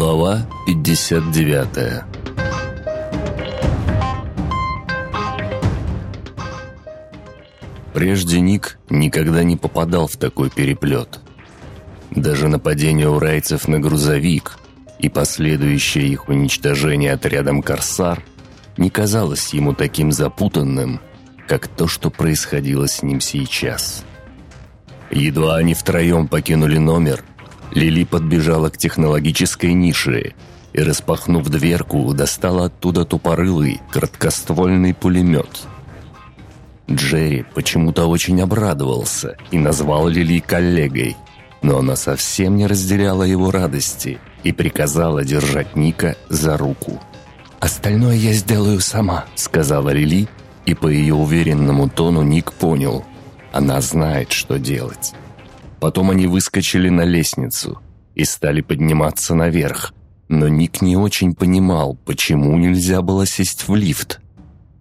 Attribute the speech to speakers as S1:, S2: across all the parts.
S1: Глава 59 Прежде Ник никогда не попадал в такой переплет. Даже нападение урайцев на грузовик и последующее их уничтожение отрядом «Корсар» не казалось ему таким запутанным, как то, что происходило с ним сейчас. Едва они втроем покинули номер, Лили подбежала к технологической нише и, распахнув дверку, достала оттуда тупорылый, краткоствольный пулемет. Джерри почему-то очень обрадовался и назвал Лили коллегой, но она совсем не разделяла его радости и приказала держать Ника за руку. «Остальное я сделаю сама», — сказала Лили, и по ее уверенному тону Ник понял. Она знает, что делать. Потом они выскочили на лестницу и стали подниматься наверх. Но Ник не очень понимал, почему нельзя было сесть в лифт.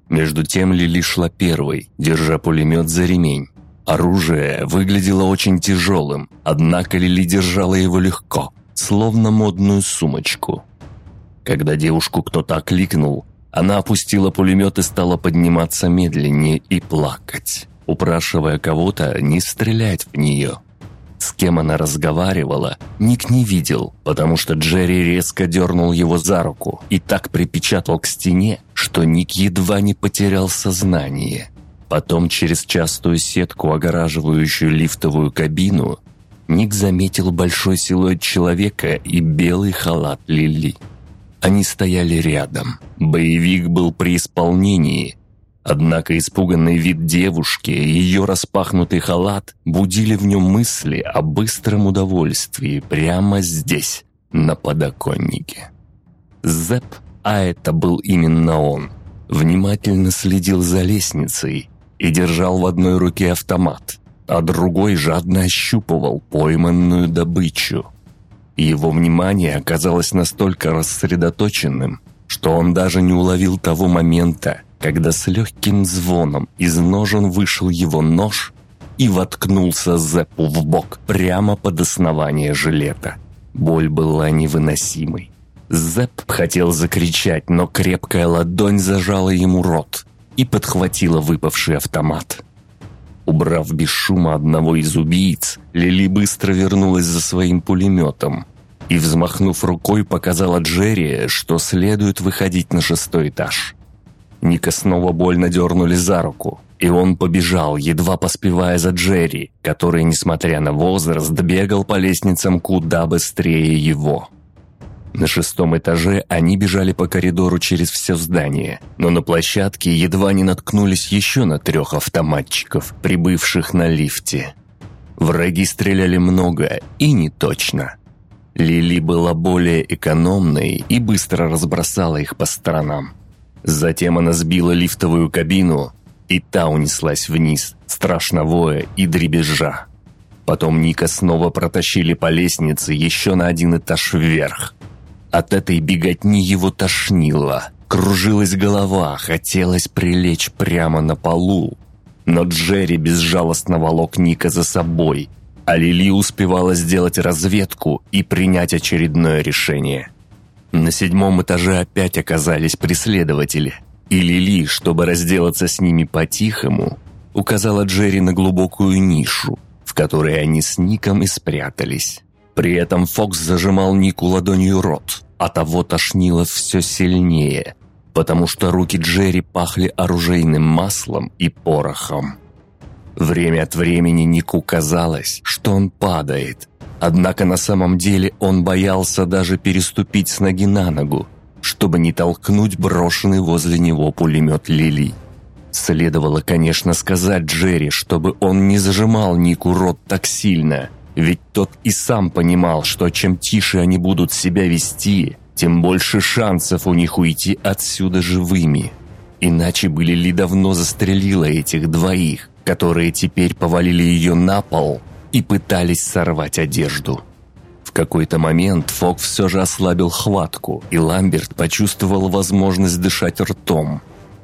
S1: Между тем Лили шла первой, держа пулемет за ремень. Оружие выглядело очень тяжелым, однако Лили держала его легко, словно модную сумочку. Когда девушку кто-то окликнул, она опустила пулемет и стала подниматься медленнее и плакать, упрашивая кого-то не стрелять в нее. С кем она разговаривала, Ник не видел, потому что Джерри резко дернул его за руку и так припечатал к стене, что Ник едва не потерял сознание. Потом через частую сетку, огораживающую лифтовую кабину, Ник заметил большой силуэт человека и белый халат Лили. Они стояли рядом. Боевик был при исполнении, Однако испуганный вид девушки и ее распахнутый халат будили в нем мысли о быстром удовольствии прямо здесь, на подоконнике. Зэп, а это был именно он, внимательно следил за лестницей и держал в одной руке автомат, а другой жадно ощупывал пойманную добычу. Его внимание оказалось настолько рассредоточенным, что он даже не уловил того момента, когда с легким звоном из ножен вышел его нож и воткнулся Зеппу в бок прямо под основание жилета. Боль была невыносимой. Зепп хотел закричать, но крепкая ладонь зажала ему рот и подхватила выпавший автомат. Убрав без шума одного из убийц, Лили быстро вернулась за своим пулеметом и, взмахнув рукой, показала Джерри, что следует выходить на шестой этаж. Ника снова больно дернули за руку, и он побежал, едва поспевая за Джерри, который, несмотря на возраст, бегал по лестницам куда быстрее его. На шестом этаже они бежали по коридору через все здание, но на площадке едва не наткнулись еще на трех автоматчиков, прибывших на лифте. Враги стреляли много и не точно. Лили была более экономной и быстро разбросала их по сторонам. Затем она сбила лифтовую кабину, и та унеслась вниз, страшно воя и дребезжа. Потом Ника снова протащили по лестнице еще на один этаж вверх. От этой беготни его тошнило. Кружилась голова, хотелось прилечь прямо на полу. Но Джерри безжалостно волок Ника за собой, а Лили успевала сделать разведку и принять очередное решение – на седьмом этаже опять оказались преследователи. И Лили, чтобы разделаться с ними по-тихому, указала Джерри на глубокую нишу, в которой они с Ником и спрятались. При этом Фокс зажимал Нику ладонью рот, а того тошнило все сильнее, потому что руки Джерри пахли оружейным маслом и порохом. Время от времени Нику казалось, что он падает, Однако на самом деле он боялся даже переступить с ноги на ногу, чтобы не толкнуть брошенный возле него пулемет Лили. Следовало, конечно, сказать Джерри, чтобы он не зажимал Нику рот так сильно, ведь тот и сам понимал, что чем тише они будут себя вести, тем больше шансов у них уйти отсюда живыми. Иначе бы Лили давно застрелила этих двоих, которые теперь повалили ее на пол и пытались сорвать одежду. В какой-то момент Фок все же ослабил хватку, и Ламберт почувствовал возможность дышать ртом.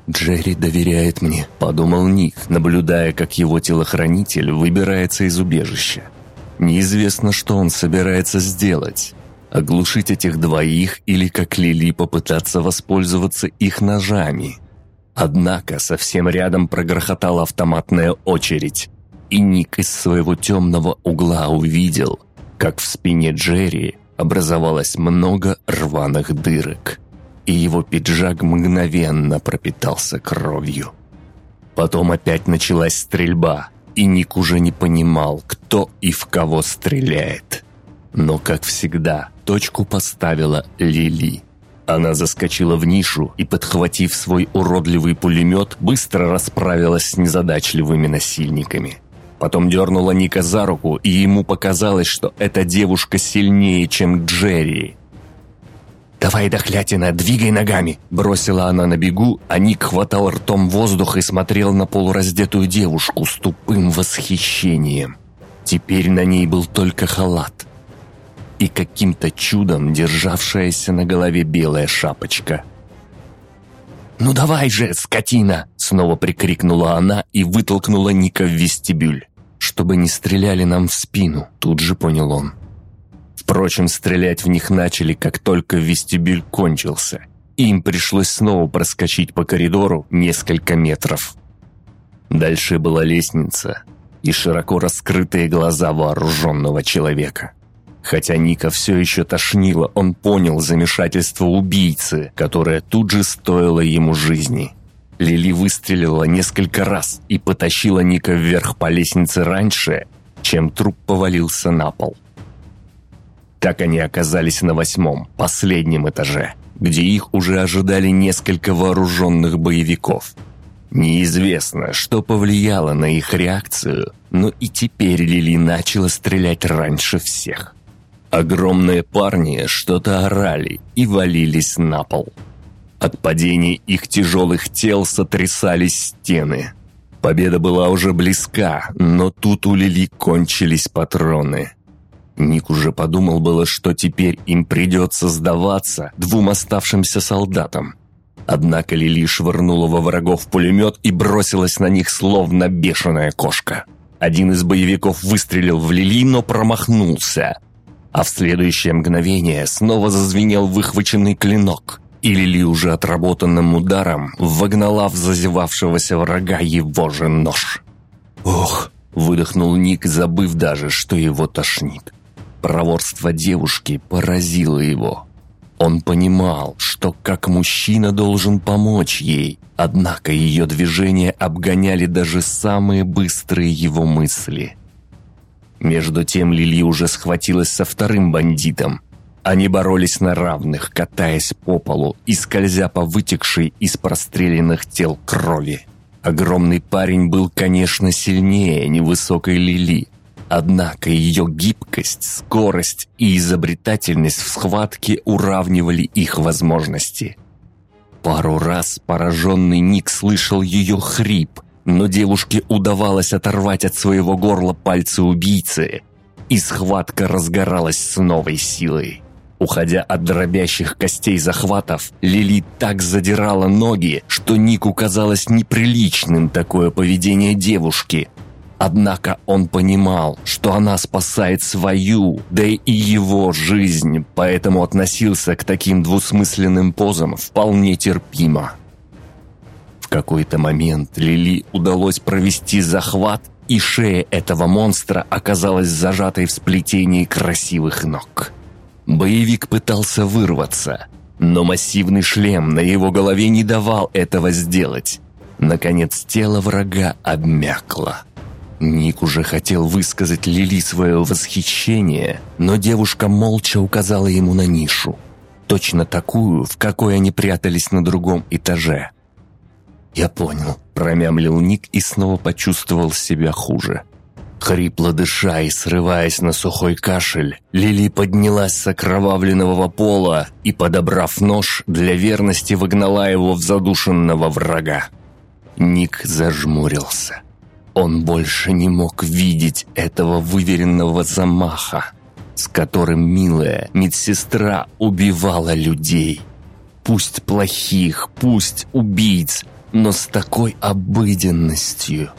S1: «Джерри доверяет мне», – подумал Ник, наблюдая, как его телохранитель выбирается из убежища. Неизвестно, что он собирается сделать. Оглушить этих двоих или, как Лили, попытаться воспользоваться их ножами. Однако совсем рядом прогрохотала автоматная очередь, и Ник из своего темного угла увидел, как в спине Джерри образовалось много рваных дырок, и его пиджак мгновенно пропитался кровью. Потом опять началась стрельба, и Ник уже не понимал, кто и в кого стреляет. Но, как всегда, точку поставила Лили. Она заскочила в нишу и, подхватив свой уродливый пулемет, быстро расправилась с незадачливыми насильниками. Потом дернула Ника за руку, и ему показалось, что эта девушка сильнее, чем Джерри. «Давай, дохлятина, двигай ногами!» Бросила она на бегу, а Ник хватал ртом воздух и смотрел на полураздетую девушку с тупым восхищением. Теперь на ней был только халат. И каким-то чудом державшаяся на голове белая шапочка. «Ну давай же, скотина!» Снова прикрикнула она и вытолкнула Ника в вестибюль. «Чтобы не стреляли нам в спину», тут же понял он. Впрочем, стрелять в них начали, как только вестибюль кончился. Им пришлось снова проскочить по коридору несколько метров. Дальше была лестница и широко раскрытые глаза вооруженного человека. Хотя Ника все еще тошнило, он понял замешательство убийцы, которое тут же стоило ему жизни. Лили выстрелила несколько раз и потащила Ника вверх по лестнице раньше, чем труп повалился на пол. Так они оказались на восьмом, последнем этаже, где их уже ожидали несколько вооруженных боевиков. Неизвестно, что повлияло на их реакцию, но и теперь Лили начала стрелять раньше всех. Огромные парни что-то орали и валились на пол. От падения их тяжелых тел сотрясались стены. Победа была уже близка, но тут у Лили кончились патроны. Ник уже подумал было, что теперь им придется сдаваться двум оставшимся солдатам. Однако Лили швырнула во врагов пулемет и бросилась на них, словно бешеная кошка. Один из боевиков выстрелил в Лили, но промахнулся. А в следующее мгновение снова зазвенел выхваченный клинок, и Лили уже отработанным ударом вогнала в зазевавшегося врага его же нож. «Ох!» – выдохнул Ник, забыв даже, что его тошнит. Проворство девушки поразило его. Он понимал, что как мужчина должен помочь ей, однако ее движения обгоняли даже самые быстрые его мысли. Между тем Лили уже схватилась со вторым бандитом. Они боролись на равных, катаясь по полу и скользя по вытекшей из простреленных тел крови. Огромный парень был, конечно, сильнее невысокой Лили, Однако ее гибкость, скорость и изобретательность в схватке уравнивали их возможности. Пару раз пораженный Ник слышал ее хрип, но девушке удавалось оторвать от своего горла пальцы убийцы, и схватка разгоралась с новой силой. Уходя от дробящих костей захватов, Лили так задирала ноги, что Нику казалось неприличным такое поведение девушки, Однако он понимал, что она спасает свою, да и его жизнь, поэтому относился к таким двусмысленным позам вполне терпимо. Какой-то момент Лили удалось провести захват, и шея этого монстра оказалась зажатой в сплетении красивых ног. Боевик пытался вырваться, но массивный шлем на его голове не давал этого сделать. Наконец тело врага обмякло. Ник уже хотел высказать Лили свое восхищение, но девушка молча указала ему на нишу. Точно такую, в какой они прятались на другом этаже. «Я понял», – промямлил Ник и снова почувствовал себя хуже. Хрипло дыша и срываясь на сухой кашель, Лили поднялась с окровавленного пола и, подобрав нож, для верности выгнала его в задушенного врага. Ник зажмурился. Он больше не мог видеть этого выверенного замаха, с которым милая медсестра убивала людей. Пусть плохих, пусть убийц, но с такой обыденностью.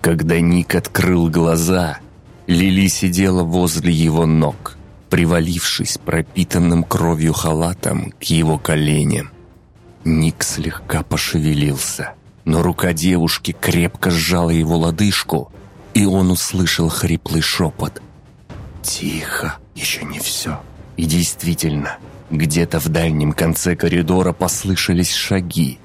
S1: Когда Ник открыл глаза, Лили сидела возле его ног. привалившись пропитанным кровью халатом к его коленям. Ник слегка пошевелился, но рука девушки крепко сжала его лодыжку, и он услышал хриплый шепот. «Тихо, еще не все». И действительно, где-то в дальнем конце коридора послышались шаги.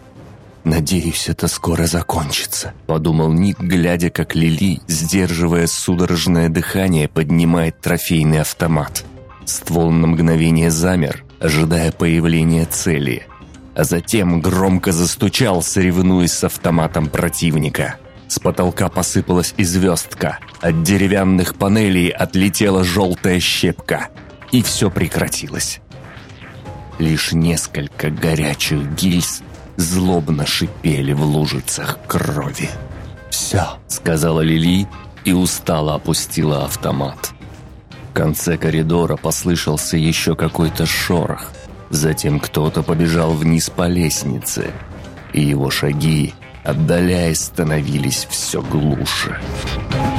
S1: «Надеюсь, это скоро закончится», — подумал Ник, глядя, как Лили, сдерживая судорожное дыхание, поднимает трофейный автомат. Ствол на мгновение замер, ожидая появления цели, а затем громко застучал, соревнуясь с автоматом противника. С потолка посыпалась и звездка, от деревянных панелей отлетела желтая щепка, и все прекратилось. Лишь несколько горячих гильз злобно шипели в лужицах крови. «Все», — сказала Лили и устало опустила автомат. В конце коридора послышался еще какой-то шорох. Затем кто-то побежал вниз по лестнице, и его шаги, отдаляясь, становились все глуше. «Все».